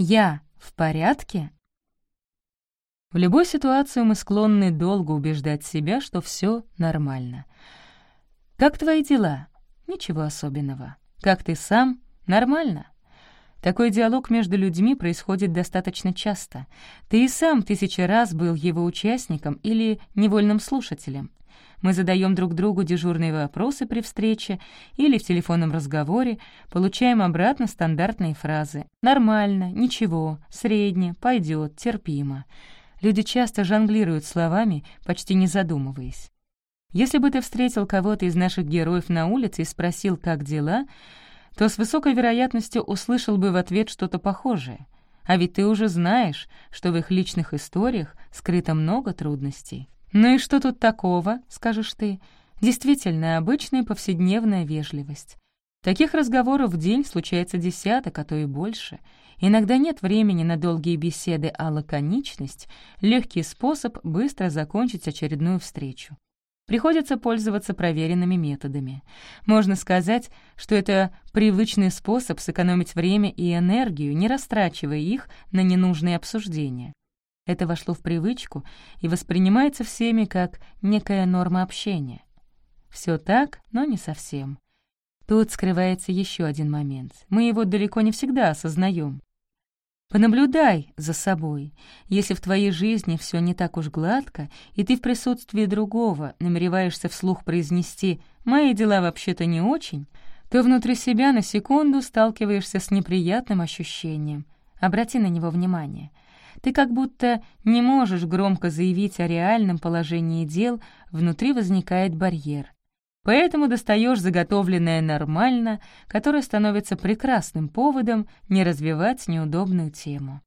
«Я в порядке?» В любой ситуации мы склонны долго убеждать себя, что все нормально. «Как твои дела?» «Ничего особенного. Как ты сам?» «Нормально». Такой диалог между людьми происходит достаточно часто. Ты и сам тысячи раз был его участником или невольным слушателем. Мы задаем друг другу дежурные вопросы при встрече или в телефонном разговоре, получаем обратно стандартные фразы «нормально», «ничего», «средне», «пойдет», «терпимо». Люди часто жонглируют словами, почти не задумываясь. Если бы ты встретил кого-то из наших героев на улице и спросил, как дела, то с высокой вероятностью услышал бы в ответ что-то похожее. А ведь ты уже знаешь, что в их личных историях скрыто много трудностей. «Ну и что тут такого?» — скажешь ты. Действительно, обычная повседневная вежливость. Таких разговоров в день случается десяток, а то и больше. Иногда нет времени на долгие беседы, а лаконичность — легкий способ быстро закончить очередную встречу. Приходится пользоваться проверенными методами. Можно сказать, что это привычный способ сэкономить время и энергию, не растрачивая их на ненужные обсуждения. Это вошло в привычку и воспринимается всеми как некая норма общения. Все так, но не совсем. Тут скрывается еще один момент. Мы его далеко не всегда осознаем. Понаблюдай за собой. Если в твоей жизни все не так уж гладко, и ты в присутствии другого намереваешься вслух произнести «мои дела вообще-то не очень», то внутри себя на секунду сталкиваешься с неприятным ощущением. Обрати на него внимание — ты как будто не можешь громко заявить о реальном положении дел, внутри возникает барьер. Поэтому достаешь заготовленное нормально, которое становится прекрасным поводом не развивать неудобную тему.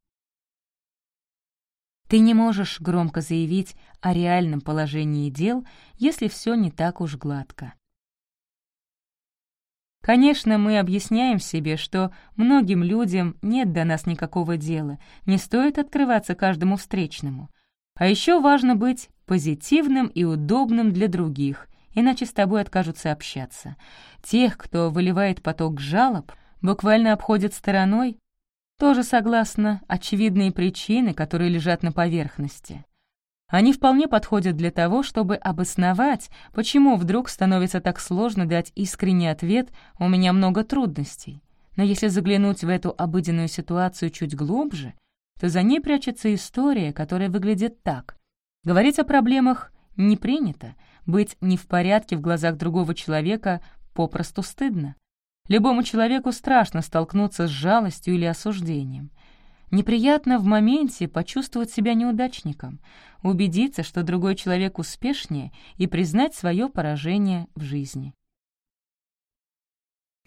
Ты не можешь громко заявить о реальном положении дел, если все не так уж гладко. Конечно, мы объясняем себе, что многим людям нет до нас никакого дела, не стоит открываться каждому встречному. А еще важно быть позитивным и удобным для других, иначе с тобой откажутся общаться. Тех, кто выливает поток жалоб, буквально обходят стороной, тоже согласно очевидные причины, которые лежат на поверхности. Они вполне подходят для того, чтобы обосновать, почему вдруг становится так сложно дать искренний ответ «у меня много трудностей». Но если заглянуть в эту обыденную ситуацию чуть глубже, то за ней прячется история, которая выглядит так. Говорить о проблемах не принято, быть не в порядке в глазах другого человека попросту стыдно. Любому человеку страшно столкнуться с жалостью или осуждением. Неприятно в моменте почувствовать себя неудачником, убедиться, что другой человек успешнее, и признать свое поражение в жизни.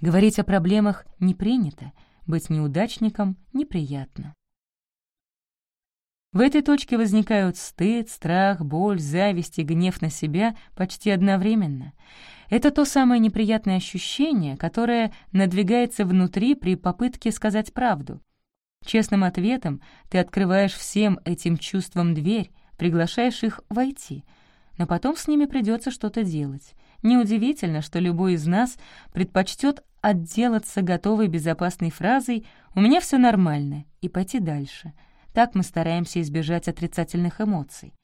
Говорить о проблемах не принято, быть неудачником неприятно. В этой точке возникают стыд, страх, боль, зависть и гнев на себя почти одновременно. Это то самое неприятное ощущение, которое надвигается внутри при попытке сказать правду — Честным ответом ты открываешь всем этим чувствам дверь, приглашаешь их войти, но потом с ними придется что-то делать. Неудивительно, что любой из нас предпочтет отделаться готовой безопасной фразой «у меня все нормально» и пойти дальше. Так мы стараемся избежать отрицательных эмоций.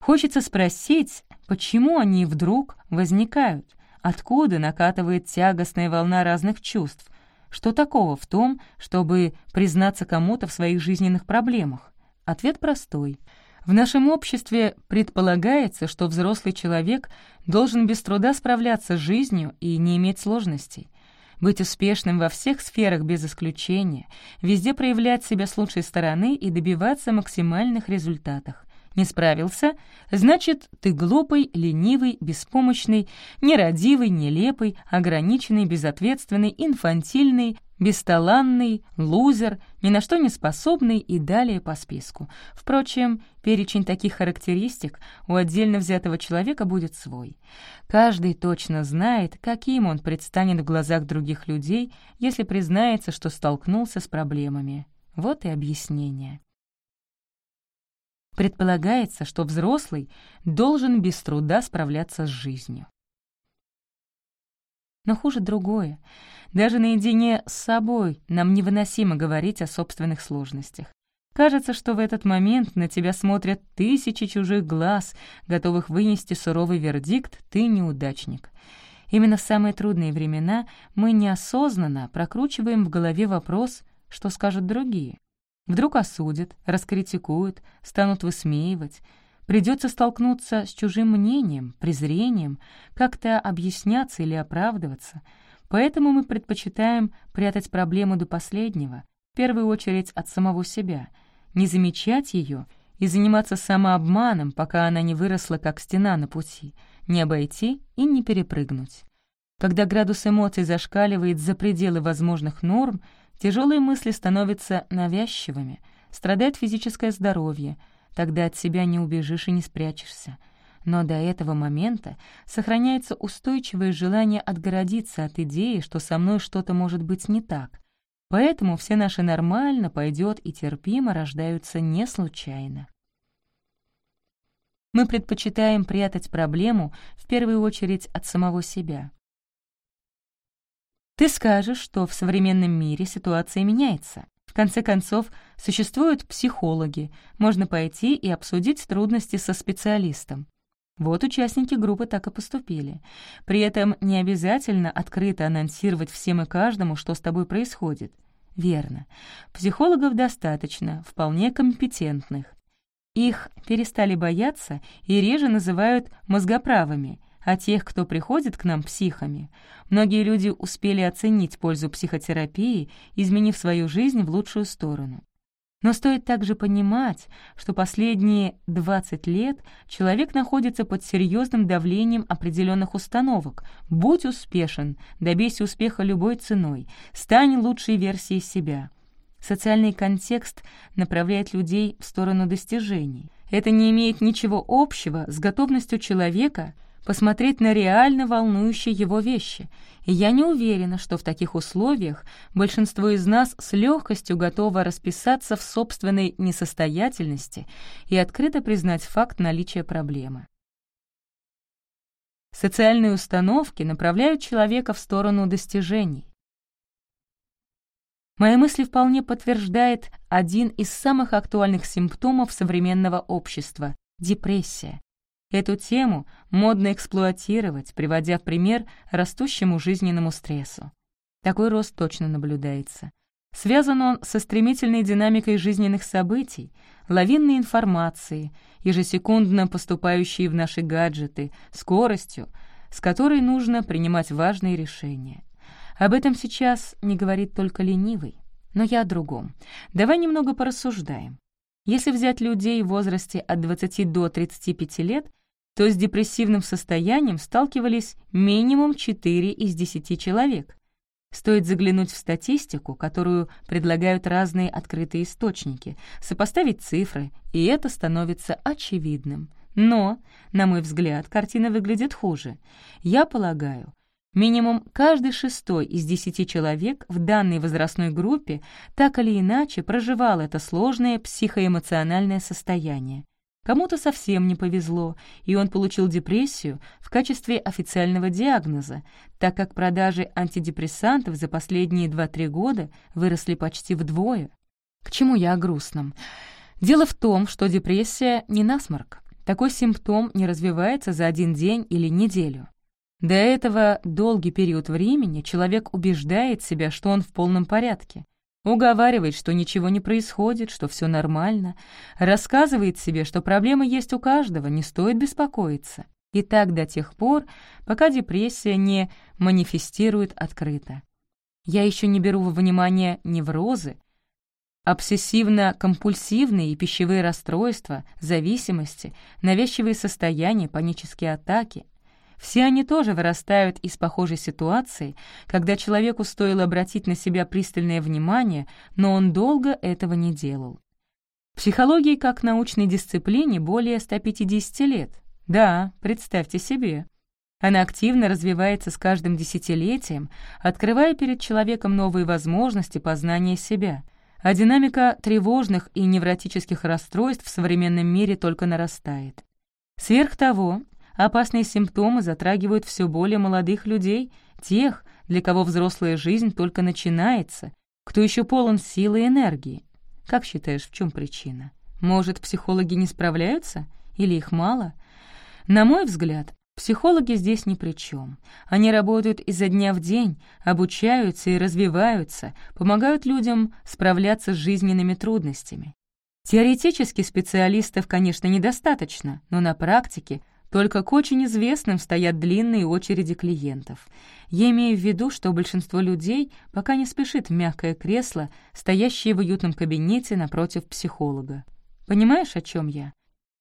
Хочется спросить, почему они вдруг возникают, откуда накатывает тягостная волна разных чувств, что такого в том, чтобы признаться кому-то в своих жизненных проблемах? Ответ простой. В нашем обществе предполагается, что взрослый человек должен без труда справляться с жизнью и не иметь сложностей. Быть успешным во всех сферах без исключения, везде проявлять себя с лучшей стороны и добиваться максимальных результатов. Не справился? Значит, ты глупый, ленивый, беспомощный, нерадивый, нелепый, ограниченный, безответственный, инфантильный, бесталанный, лузер, ни на что не способный и далее по списку. Впрочем, перечень таких характеристик у отдельно взятого человека будет свой. Каждый точно знает, каким он предстанет в глазах других людей, если признается, что столкнулся с проблемами. Вот и объяснение. Предполагается, что взрослый должен без труда справляться с жизнью. Но хуже другое. Даже наедине с собой нам невыносимо говорить о собственных сложностях. Кажется, что в этот момент на тебя смотрят тысячи чужих глаз, готовых вынести суровый вердикт «ты неудачник». Именно в самые трудные времена мы неосознанно прокручиваем в голове вопрос, что скажут другие. Вдруг осудят, раскритикуют, станут высмеивать. Придется столкнуться с чужим мнением, презрением, как-то объясняться или оправдываться. Поэтому мы предпочитаем прятать проблему до последнего, в первую очередь от самого себя, не замечать ее и заниматься самообманом, пока она не выросла как стена на пути — не обойти и не перепрыгнуть. Когда градус эмоций зашкаливает за пределы возможных норм, тяжелые мысли становятся навязчивыми, страдает физическое здоровье, тогда от себя не убежишь и не спрячешься. Но до этого момента сохраняется устойчивое желание отгородиться от идеи, что со мной что-то может быть не так. Поэтому все наши «нормально», «пойдет» и «терпимо» рождаются не случайно. Мы предпочитаем прятать проблему в первую очередь от самого себя. Ты скажешь, что в современном мире ситуация меняется. В конце концов, существуют психологи, можно пойти и обсудить трудности со специалистом. Вот участники группы так и поступили. При этом не обязательно открыто анонсировать всем и каждому, что с тобой происходит. Верно. Психологов достаточно, вполне компетентных. Их перестали бояться и реже называют мозгоправыми, а тех, кто приходит к нам психами. Многие люди успели оценить пользу психотерапии, изменив свою жизнь в лучшую сторону. Но стоит также понимать, что последние 20 лет человек находится под серьезным давлением определенных установок. Будь успешен, добейся успеха любой ценой, стань лучшей версией себя — Социальный контекст направляет людей в сторону достижений. Это не имеет ничего общего с готовностью человека посмотреть на реально волнующие его вещи, и я не уверена, что в таких условиях большинство из нас с легкостью готово расписаться в собственной несостоятельности и открыто признать факт наличия проблемы. Социальные установки направляют человека в сторону достижений. Мои мысли вполне подтверждает один из самых актуальных симптомов современного общества — депрессия. Эту тему модно эксплуатировать, приводя в пример растущему жизненному стрессу. Такой рост точно наблюдается. Связан он со стремительной динамикой жизненных событий, лавинной информации, ежесекундно поступающей в наши гаджеты, скоростью, с которой нужно принимать важные решения. Об этом сейчас не говорит только ленивый. Но я о другом. Давай немного порассуждаем. Если взять людей в возрасте от 20 до 35 лет, то с депрессивным состоянием сталкивались минимум 4 из 10 человек. Стоит заглянуть в статистику, которую предлагают разные открытые источники, сопоставить цифры, и это становится очевидным. Но, на мой взгляд, картина выглядит хуже. Я полагаю, Минимум каждый шестой из десяти человек в данной возрастной группе так или иначе проживал это сложное психоэмоциональное состояние. Кому-то совсем не повезло, и он получил депрессию в качестве официального диагноза, так как продажи антидепрессантов за последние 2-3 года выросли почти вдвое. К чему я о грустном? Дело в том, что депрессия не насморк. Такой симптом не развивается за один день или неделю. До этого долгий период времени человек убеждает себя, что он в полном порядке, уговаривает, что ничего не происходит, что все нормально, рассказывает себе, что проблемы есть у каждого, не стоит беспокоиться. И так до тех пор, пока депрессия не манифестирует открыто. Я еще не беру во внимание неврозы, обсессивно-компульсивные и пищевые расстройства, зависимости, навязчивые состояния, панические атаки — все они тоже вырастают из похожей ситуации, когда человеку стоило обратить на себя пристальное внимание, но он долго этого не делал. Психологии как научной дисциплине более 150 лет. Да, представьте себе. Она активно развивается с каждым десятилетием, открывая перед человеком новые возможности познания себя. А динамика тревожных и невротических расстройств в современном мире только нарастает. Сверх того, Опасные симптомы затрагивают все более молодых людей, тех, для кого взрослая жизнь только начинается, кто еще полон силы и энергии. Как считаешь, в чем причина? Может, психологи не справляются? Или их мало? На мой взгляд, психологи здесь ни при чем. Они работают изо дня в день, обучаются и развиваются, помогают людям справляться с жизненными трудностями. Теоретически специалистов, конечно, недостаточно, но на практике только к очень известным стоят длинные очереди клиентов. Я имею в виду, что большинство людей пока не спешит в мягкое кресло, стоящее в уютном кабинете напротив психолога. Понимаешь, о чем я?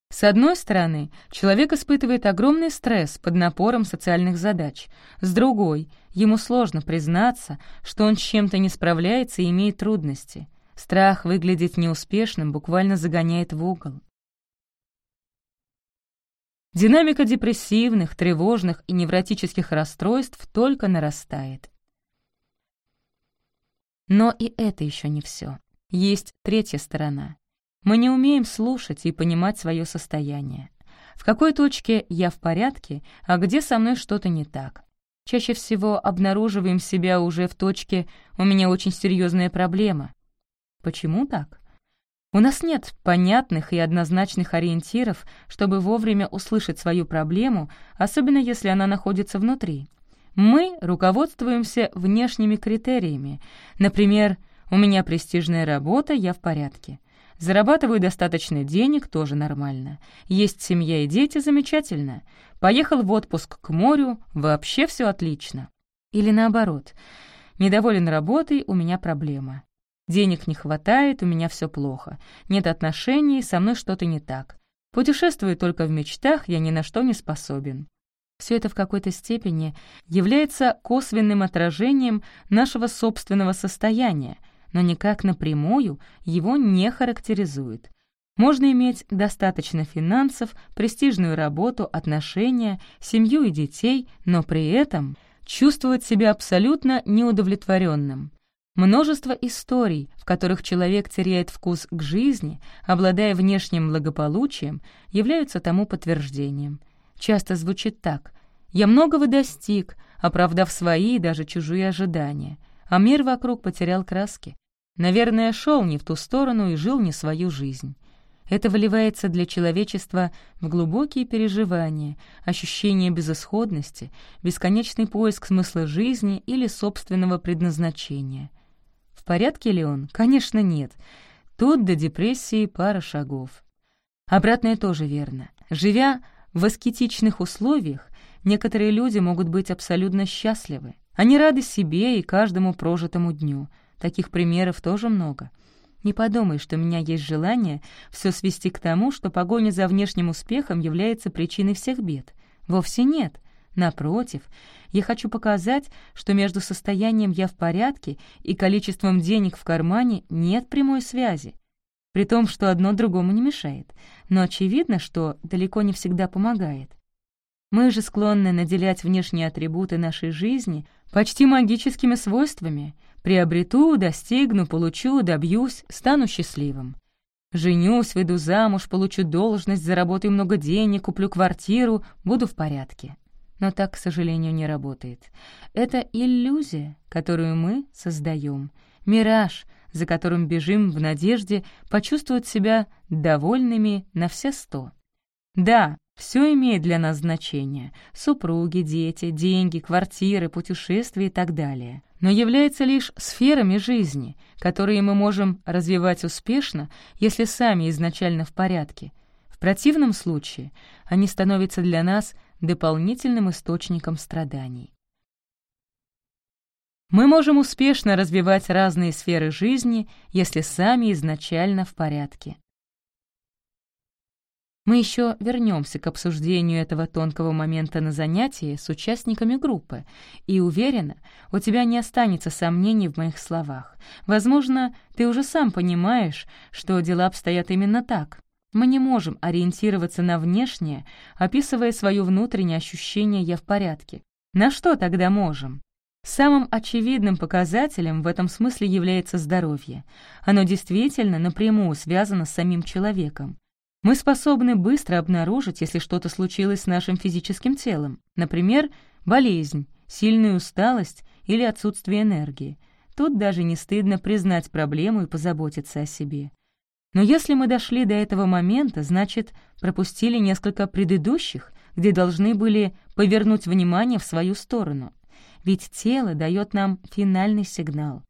С одной стороны, человек испытывает огромный стресс под напором социальных задач. С другой, ему сложно признаться, что он с чем-то не справляется и имеет трудности. Страх выглядеть неуспешным буквально загоняет в угол. Динамика депрессивных, тревожных и невротических расстройств только нарастает. Но и это еще не все. Есть третья сторона. Мы не умеем слушать и понимать свое состояние. В какой точке я в порядке, а где со мной что-то не так. Чаще всего обнаруживаем себя уже в точке «у меня очень серьезная проблема». Почему так? У нас нет понятных и однозначных ориентиров, чтобы вовремя услышать свою проблему, особенно если она находится внутри. Мы руководствуемся внешними критериями. Например, «у меня престижная работа, я в порядке». Зарабатываю достаточно денег, тоже нормально. Есть семья и дети, замечательно. Поехал в отпуск к морю, вообще все отлично. Или наоборот. Недоволен работой, у меня проблема. Денег не хватает, у меня все плохо. Нет отношений, со мной что-то не так. Путешествую только в мечтах, я ни на что не способен. Все это в какой-то степени является косвенным отражением нашего собственного состояния, но никак напрямую его не характеризует. Можно иметь достаточно финансов, престижную работу, отношения, семью и детей, но при этом чувствовать себя абсолютно неудовлетворенным. Множество историй, в которых человек теряет вкус к жизни, обладая внешним благополучием, являются тому подтверждением. Часто звучит так «Я многого достиг, оправдав свои и даже чужие ожидания, а мир вокруг потерял краски. Наверное, шел не в ту сторону и жил не свою жизнь. Это выливается для человечества в глубокие переживания, ощущение безысходности, бесконечный поиск смысла жизни или собственного предназначения. Порядке ли он? Конечно, нет. Тут до депрессии пара шагов. Обратное тоже верно. Живя в аскетичных условиях, некоторые люди могут быть абсолютно счастливы. Они рады себе и каждому прожитому дню — Таких примеров тоже много. Не подумай, что у меня есть желание все свести к тому, что погоня за внешним успехом является причиной всех бед. Вовсе нет. Напротив, я хочу показать, что между состоянием «я в порядке» и количеством денег в кармане нет прямой связи, при том, что одно другому не мешает, но очевидно, что далеко не всегда помогает. Мы же склонны наделять внешние атрибуты нашей жизни почти магическими свойствами — Приобрету, достигну, получу, добьюсь, стану счастливым. Женюсь, выйду замуж, получу должность, заработаю много денег, куплю квартиру, буду в порядке. Но так, к сожалению, не работает. Это иллюзия, которую мы создаем, мираж, за которым бежим в надежде почувствовать себя довольными на все сто. Да, все имеет для нас значение — супруги, дети, деньги, квартиры, путешествия и так далее. Но является лишь сферами жизни, которые мы можем развивать успешно, если сами изначально в порядке. В противном случае они становятся для нас дополнительным источником страданий. Мы можем успешно развивать разные сферы жизни, если сами изначально в порядке. Мы еще вернемся к обсуждению этого тонкого момента на занятии с участниками группы, и уверена, у тебя не останется сомнений в моих словах. Возможно, ты уже сам понимаешь, что дела обстоят именно так. Мы не можем ориентироваться на внешнее, описывая свое внутреннее ощущение «я в порядке». На что тогда можем? Самым очевидным показателем в этом смысле является здоровье. Оно действительно напрямую связано с самим человеком. Мы способны быстро обнаружить, если что-то случилось с нашим физическим телом, например, болезнь, сильную усталость или отсутствие энергии. Тут даже не стыдно признать проблему и позаботиться о себе. Но если мы дошли до этого момента, значит, пропустили несколько предыдущих, где должны были повернуть внимание в свою сторону. Ведь тело дает нам финальный сигнал.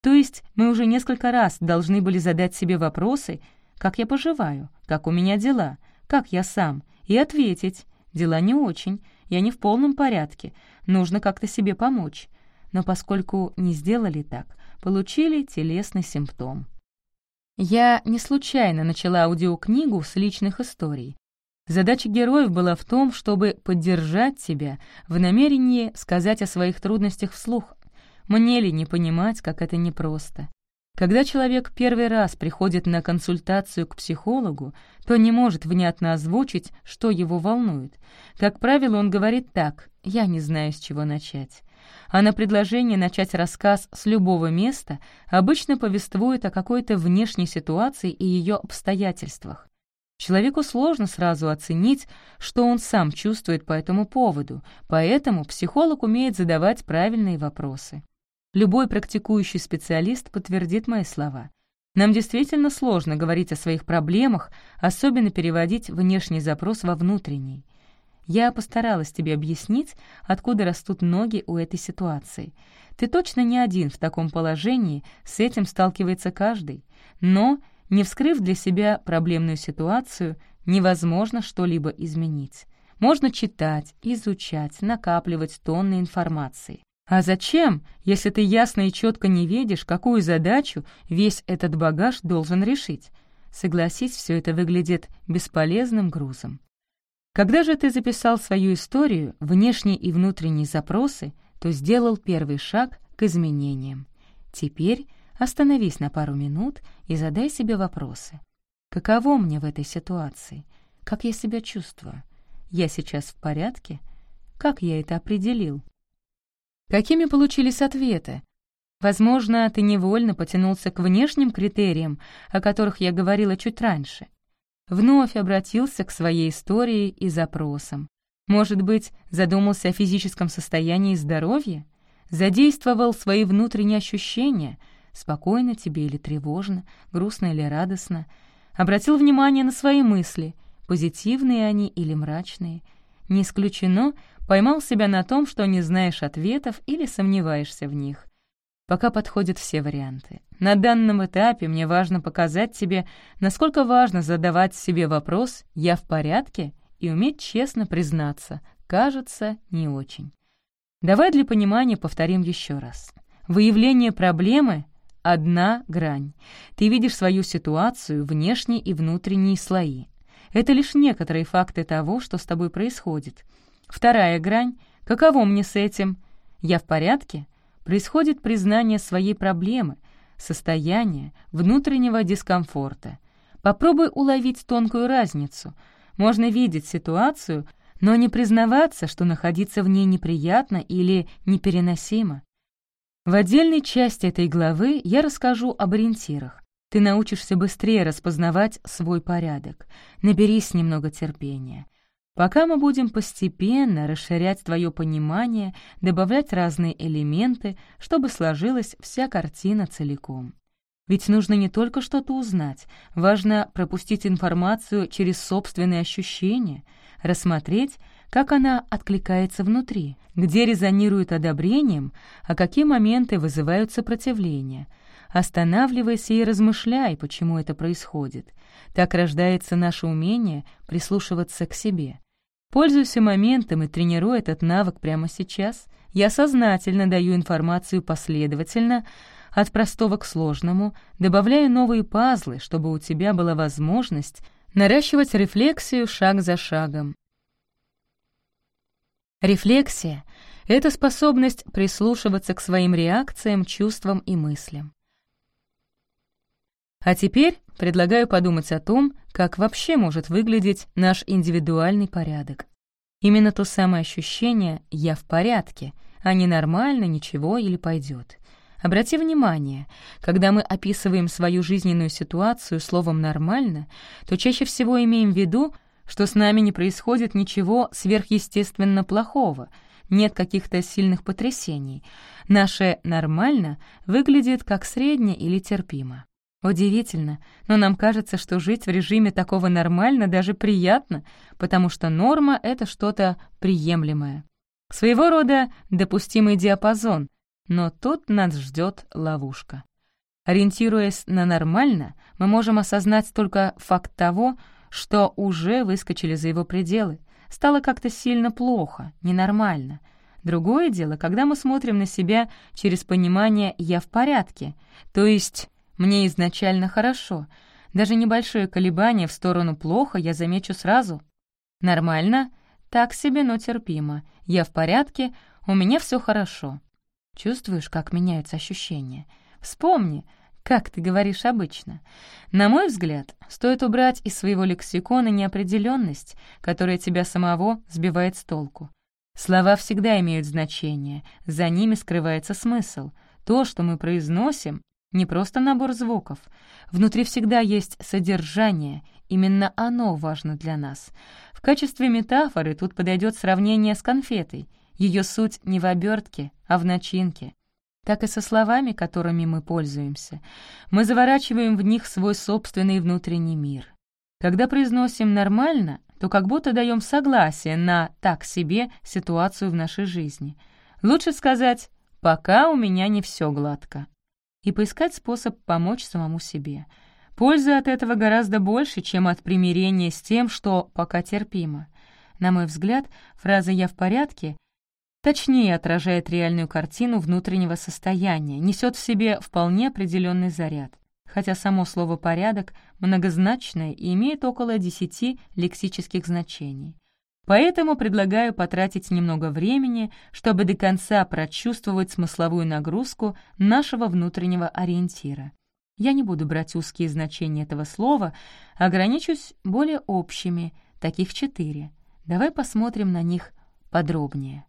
То есть мы уже несколько раз должны были задать себе вопросы, как я поживаю, как у меня дела, как я сам, и ответить, дела не очень, я не в полном порядке, нужно как-то себе помочь. Но поскольку не сделали так, получили телесный симптом. Я не случайно начала аудиокнигу с личных историй. Задача героев была в том, чтобы поддержать тебя в намерении сказать о своих трудностях вслух. Мне ли не понимать, как это непросто? Когда человек первый раз приходит на консультацию к психологу, то не может внятно озвучить, что его волнует. Как правило, он говорит так «я не знаю, с чего начать». А на предложение начать рассказ с любого места обычно повествует о какой-то внешней ситуации и ее обстоятельствах. Человеку сложно сразу оценить, что он сам чувствует по этому поводу, поэтому психолог умеет задавать правильные вопросы. Любой практикующий специалист подтвердит мои слова. Нам действительно сложно говорить о своих проблемах, особенно переводить внешний запрос во внутренний. Я постаралась тебе объяснить, откуда растут ноги у этой ситуации. Ты точно не один в таком положении, с этим сталкивается каждый. Но, не вскрыв для себя проблемную ситуацию, невозможно что-либо изменить. Можно читать, изучать, накапливать тонны информации. А зачем, если ты ясно и четко не видишь, какую задачу весь этот багаж должен решить? Согласись, все это выглядит бесполезным грузом. Когда же ты записал свою историю, внешние и внутренние запросы, то сделал первый шаг к изменениям. Теперь остановись на пару минут и задай себе вопросы. Каково мне в этой ситуации? Как я себя чувствую? Я сейчас в порядке? Как я это определил? Какими получились ответы? Возможно, ты невольно потянулся к внешним критериям, о которых я говорила чуть раньше. Вновь обратился к своей истории и запросам. Может быть, задумался о физическом состоянии здоровья? Задействовал свои внутренние ощущения, спокойно тебе или тревожно, грустно или радостно. Обратил внимание на свои мысли, позитивные они или мрачные. Не исключено, Поймал себя на том, что не знаешь ответов или сомневаешься в них. Пока подходят все варианты. На данном этапе мне важно показать тебе, насколько важно задавать себе вопрос «я в порядке?» и уметь честно признаться «кажется, не очень». Давай для понимания повторим еще раз. Выявление проблемы — одна грань. Ты видишь свою ситуацию, внешние и внутренние слои. Это лишь некоторые факты того, что с тобой происходит — Вторая грань — каково мне с этим? Я в порядке? Происходит признание своей проблемы, состояния, внутреннего дискомфорта. Попробуй уловить тонкую разницу. Можно видеть ситуацию, но не признаваться, что находиться в ней неприятно или непереносимо. В отдельной части этой главы я расскажу об ориентирах. Ты научишься быстрее распознавать свой порядок. Наберись немного терпения. Пока мы будем постепенно расширять твое понимание, добавлять разные элементы, чтобы сложилась вся картина целиком. Ведь нужно не только что-то узнать, важно пропустить информацию через собственные ощущения, рассмотреть, как она откликается внутри, где резонирует одобрением, а какие моменты вызывают сопротивление. Останавливайся и размышляй, почему это происходит. Так рождается наше умение прислушиваться к себе. Пользуйся моментом и тренируй этот навык прямо сейчас. Я сознательно даю информацию последовательно, от простого к сложному, добавляю новые пазлы, чтобы у тебя была возможность наращивать рефлексию шаг за шагом. Рефлексия — это способность прислушиваться к своим реакциям, чувствам и мыслям. А теперь предлагаю подумать о том, как вообще может выглядеть наш индивидуальный порядок. Именно то самое ощущение «я в порядке», а не «нормально», «ничего» или «пойдет». Обрати внимание, когда мы описываем свою жизненную ситуацию словом «нормально», то чаще всего имеем в виду, что с нами не происходит ничего сверхъестественно плохого, нет каких-то сильных потрясений. Наше «нормально» выглядит как средне или терпимо. Удивительно, но нам кажется, что жить в режиме такого нормально даже приятно, потому что норма — это что-то приемлемое. Своего рода допустимый диапазон, но тут нас ждет ловушка. Ориентируясь на нормально, мы можем осознать только факт того, что уже выскочили за его пределы. Стало как-то сильно плохо, ненормально. Другое дело, когда мы смотрим на себя через понимание «я в порядке», то есть «мне изначально хорошо». Даже небольшое колебание в сторону плохо я замечу сразу. Нормально? Так себе, но терпимо. Я в порядке, у меня все хорошо. Чувствуешь, как меняются ощущения? Вспомни, как ты говоришь обычно. На мой взгляд, стоит убрать из своего лексикона неопределенность, которая тебя самого сбивает с толку. Слова всегда имеют значение, за ними скрывается смысл. То, что мы произносим, не просто набор звуков. Внутри всегда есть содержание, именно оно важно для нас. В качестве метафоры тут подойдет сравнение с конфетой. Ее суть не в обертке, а в начинке. Так и со словами, которыми мы пользуемся. Мы заворачиваем в них свой собственный внутренний мир. Когда произносим «нормально», то как будто даем согласие на «так себе» ситуацию в нашей жизни. Лучше сказать «пока у меня не все гладко» и поискать способ помочь самому себе. Пользы от этого гораздо больше, чем от примирения с тем, что пока терпимо. На мой взгляд, фраза «я в порядке» точнее отражает реальную картину внутреннего состояния, несет в себе вполне определенный заряд, хотя само слово «порядок» многозначное и имеет около десяти лексических значений. Поэтому предлагаю потратить немного времени, чтобы до конца прочувствовать смысловую нагрузку нашего внутреннего ориентира. Я не буду брать узкие значения этого слова, ограничусь более общими, таких четыре. Давай посмотрим на них подробнее.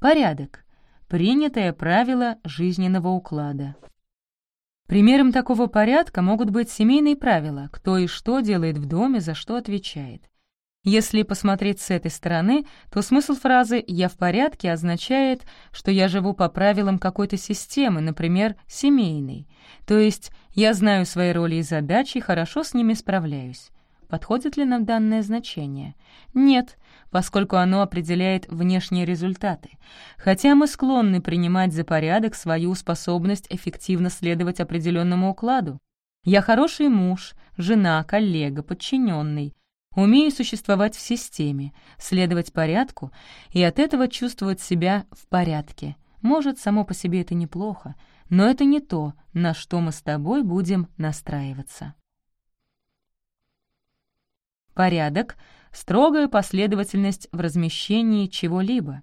Порядок. Принятое правило жизненного уклада. Примером такого порядка могут быть семейные правила, кто и что делает в доме, за что отвечает. Если посмотреть с этой стороны, то смысл фразы «я в порядке» означает, что я живу по правилам какой-то системы, например, семейной. То есть я знаю свои роли и задачи и хорошо с ними справляюсь. Подходит ли нам данное значение? Нет, поскольку оно определяет внешние результаты. Хотя мы склонны принимать за порядок свою способность эффективно следовать определенному укладу. Я хороший муж, жена, коллега, подчиненный. Умею существовать в системе, следовать порядку и от этого чувствовать себя в порядке. Может, само по себе это неплохо, но это не то, на что мы с тобой будем настраиваться. Порядок — строгая последовательность в размещении чего-либо.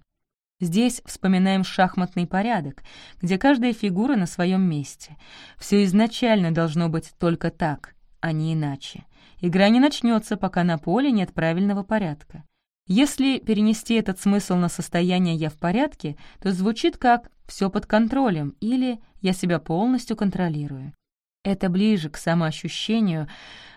Здесь вспоминаем шахматный порядок, где каждая фигура на своем месте. Все изначально должно быть только так, а не иначе. Игра не начнется, пока на поле нет правильного порядка. Если перенести этот смысл на состояние «я в порядке», то звучит как «все под контролем» или «я себя полностью контролирую». Это ближе к самоощущению,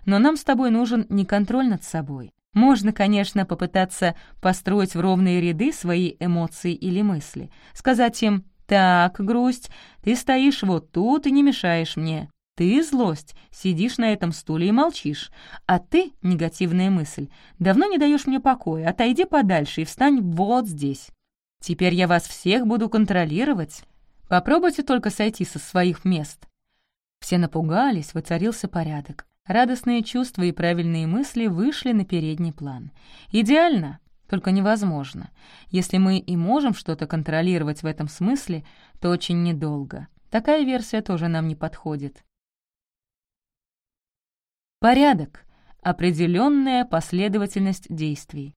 но нам с тобой нужен не контроль над собой. Можно, конечно, попытаться построить в ровные ряды свои эмоции или мысли, сказать им «Так, грусть, ты стоишь вот тут и не мешаешь мне. Ты, злость, сидишь на этом стуле и молчишь. А ты, негативная мысль, давно не даешь мне покоя. Отойди подальше и встань вот здесь. Теперь я вас всех буду контролировать. Попробуйте только сойти со своих мест. Все напугались, воцарился порядок. Радостные чувства и правильные мысли вышли на передний план. Идеально, только невозможно. Если мы и можем что-то контролировать в этом смысле, то очень недолго. Такая версия тоже нам не подходит. Порядок — определенная последовательность действий.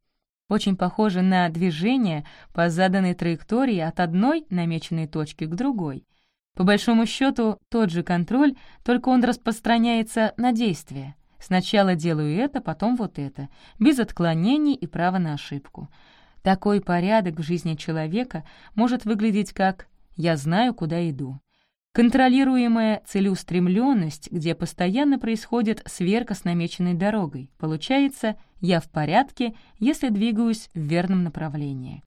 Очень похоже на движение по заданной траектории от одной намеченной точки к другой — по большому счету тот же контроль, только он распространяется на действие. Сначала делаю это, потом вот это, без отклонений и права на ошибку. Такой порядок в жизни человека может выглядеть как «я знаю, куда иду». Контролируемая целеустремленность, где постоянно происходит сверка с намеченной дорогой. Получается, я в порядке, если двигаюсь в верном направлении.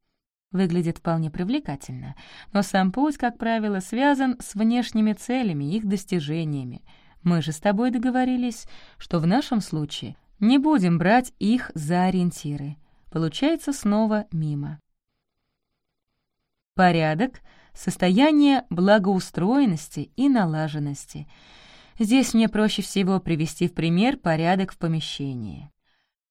Выглядит вполне привлекательно, но сам путь, как правило, связан с внешними целями, их достижениями. Мы же с тобой договорились, что в нашем случае не будем брать их за ориентиры. Получается снова мимо. Порядок — состояние благоустроенности и налаженности. Здесь мне проще всего привести в пример порядок в помещении.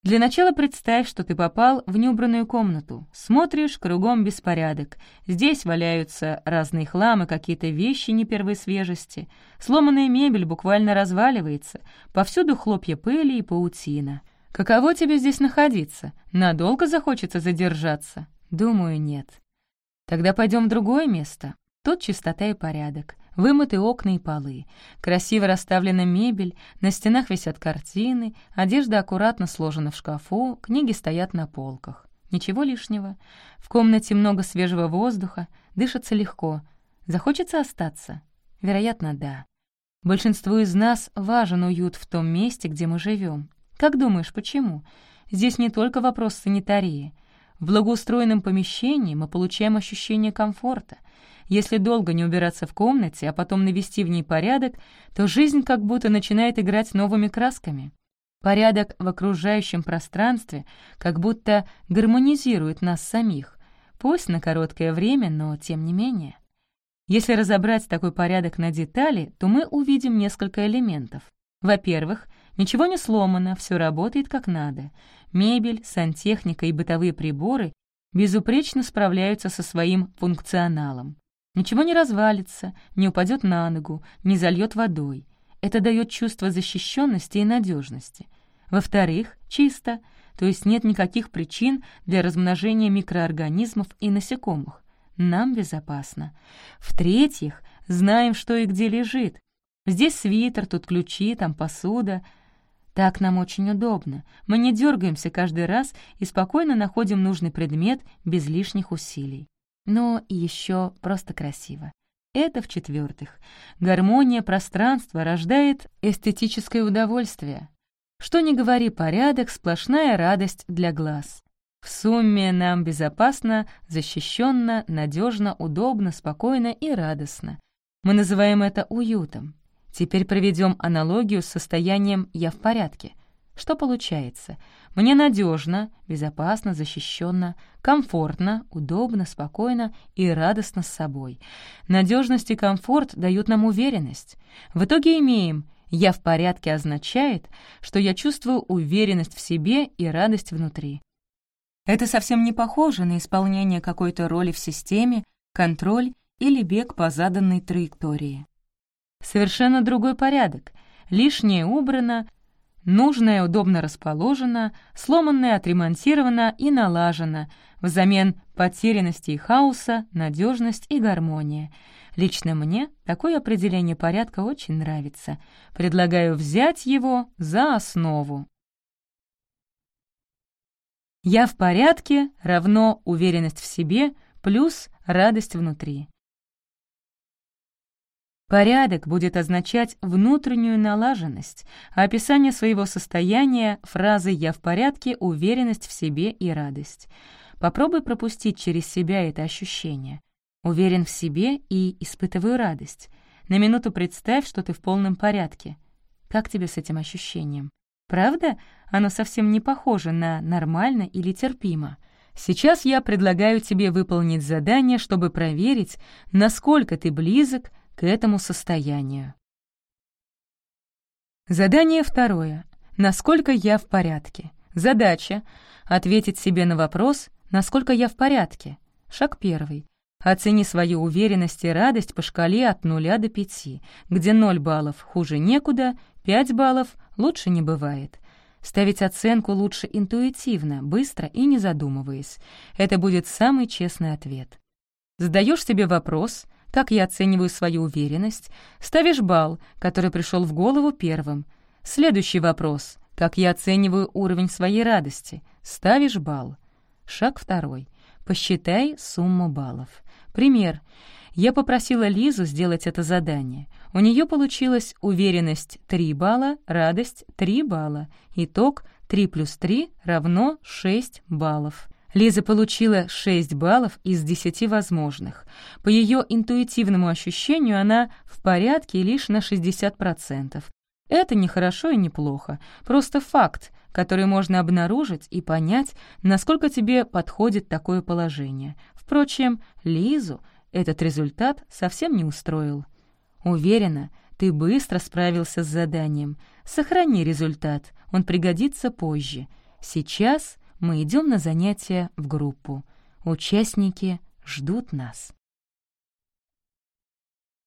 Для начала представь, что ты попал в неубранную комнату. Смотришь, кругом беспорядок. Здесь валяются разные хламы, какие-то вещи не первой свежести. Сломанная мебель буквально разваливается. Повсюду хлопья пыли и паутина. Каково тебе здесь находиться? Надолго захочется задержаться? Думаю, нет. Тогда пойдем в другое место. Тут чистота и порядок. Вымыты окна и полы. Красиво расставлена мебель, на стенах висят картины, одежда аккуратно сложена в шкафу, книги стоят на полках. Ничего лишнего. В комнате много свежего воздуха, дышится легко. Захочется остаться? Вероятно, да. Большинству из нас важен уют в том месте, где мы живем. Как думаешь, почему? Здесь не только вопрос санитарии — в благоустроенном помещении мы получаем ощущение комфорта. Если долго не убираться в комнате, а потом навести в ней порядок, то жизнь как будто начинает играть новыми красками. Порядок в окружающем пространстве как будто гармонизирует нас самих, пусть на короткое время, но тем не менее. Если разобрать такой порядок на детали, то мы увидим несколько элементов. Во-первых, ничего не сломано, все работает как надо — мебель, сантехника и бытовые приборы безупречно справляются со своим функционалом. Ничего не развалится, не упадет на ногу, не зальет водой. Это дает чувство защищенности и надежности. Во-вторых, чисто, то есть нет никаких причин для размножения микроорганизмов и насекомых. Нам безопасно. В-третьих, знаем, что и где лежит. Здесь свитер, тут ключи, там посуда — так нам очень удобно. Мы не дергаемся каждый раз и спокойно находим нужный предмет без лишних усилий. Но еще просто красиво. Это в-четвертых. Гармония пространства рождает эстетическое удовольствие. Что ни говори, порядок — сплошная радость для глаз. В сумме нам безопасно, защищенно, надежно, удобно, спокойно и радостно. Мы называем это уютом. Теперь проведем аналогию с состоянием «я в порядке». Что получается? Мне надежно, безопасно, защищенно, комфортно, удобно, спокойно и радостно с собой. Надежность и комфорт дают нам уверенность. В итоге имеем «я в порядке» означает, что я чувствую уверенность в себе и радость внутри. Это совсем не похоже на исполнение какой-то роли в системе, контроль или бег по заданной траектории. Совершенно другой порядок. Лишнее убрано, нужное удобно расположено, сломанное отремонтировано и налажено, взамен потерянности и хаоса, надежность и гармония. Лично мне такое определение порядка очень нравится. Предлагаю взять его за основу. «Я в порядке» равно уверенность в себе плюс радость внутри. Порядок будет означать внутреннюю налаженность, а описание своего состояния — фразы «я в порядке», уверенность в себе и радость. Попробуй пропустить через себя это ощущение. Уверен в себе и испытываю радость. На минуту представь, что ты в полном порядке. Как тебе с этим ощущением? Правда, оно совсем не похоже на нормально или терпимо. Сейчас я предлагаю тебе выполнить задание, чтобы проверить, насколько ты близок к этому состоянию. Задание второе. Насколько я в порядке? Задача — ответить себе на вопрос, насколько я в порядке. Шаг первый. Оцени свою уверенность и радость по шкале от 0 до 5, где 0 баллов хуже некуда, 5 баллов лучше не бывает. Ставить оценку лучше интуитивно, быстро и не задумываясь. Это будет самый честный ответ. Задаешь себе вопрос — как я оцениваю свою уверенность, ставишь балл, который пришел в голову первым. Следующий вопрос. Как я оцениваю уровень своей радости, ставишь балл. Шаг второй. Посчитай сумму баллов. Пример. Я попросила Лизу сделать это задание. У нее получилось уверенность 3 балла, радость 3 балла. Итог 3 плюс 3 равно 6 баллов. Лиза получила 6 баллов из 10 возможных. По ее интуитивному ощущению она в порядке лишь на 60%. Это не хорошо и не плохо, просто факт, который можно обнаружить и понять, насколько тебе подходит такое положение. Впрочем, Лизу этот результат совсем не устроил. Уверена, ты быстро справился с заданием. Сохрани результат, он пригодится позже. Сейчас мы идем на занятия в группу. Участники ждут нас.